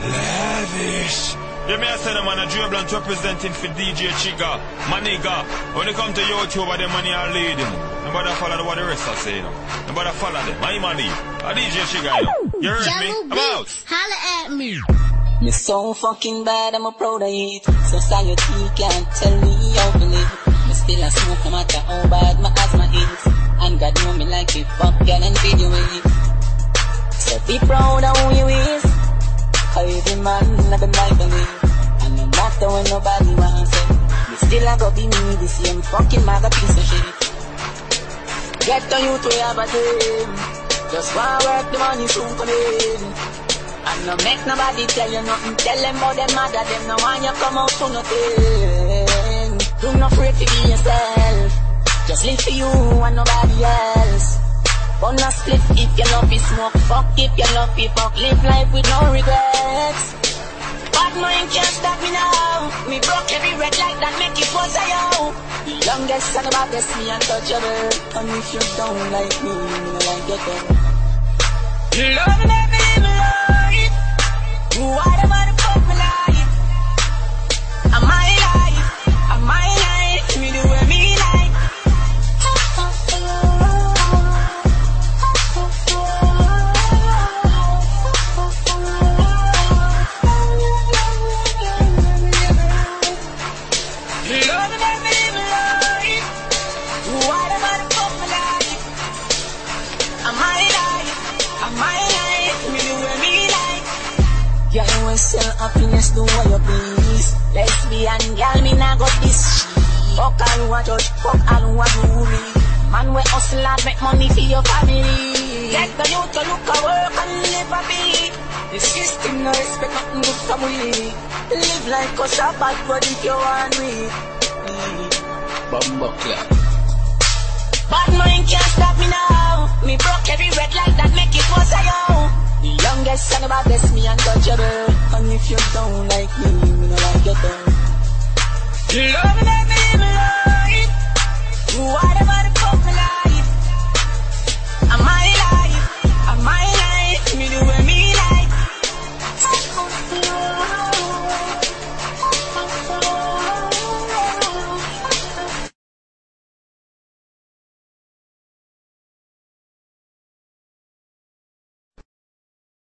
You may say the man a Dre Blunt representing for DJ Chiga, my nigga. When it come to YouTube, the money are leading. Nobody follow what the rest are saying. Nobody follow them. I'm a lead. A DJ Chiga, you know. You heard me? I'm out. Holla at me. Me so fucking bad, I'm a proud of it. Society can't tell me how to live. Me still a smoke no matter how bad my asthma is. And God know me like it, fuck girl and video it. So be proud of who you is. Man a life to live. And no matter when nobody wants it. Me still a go be me, the same fucking mother piece of shit. Get to you to have a dream. Just wanna work the money soon come in. And no make nobody tell you nothing. Tell them about them mother, them no want you come out to nothing. Do not afraid to be yourself. Just live for you and nobody else. Bun a split if you love it smoke. Fuck if you love it fuck. Live life with no regrets. Bad mind can't stop me now. Me broke every red light that make it was a yo. The youngest and the baddest, me untouchable. And if you don't like me, me no like you too. Love me, like? You sell happiness, do what you please. Lesbian girl, me nah got this. Fuck all who a judge, fuck all who a me. Man we hustle hard, make money for your family. Good from. Live like us a bad but if you want we. Bumbo Bad mind can't stop me now. Me broke every red light that make it was a yo. The youngest and the baddest, me untouchable. And if you don't like me, me no like you. You love me, let me live my life. Why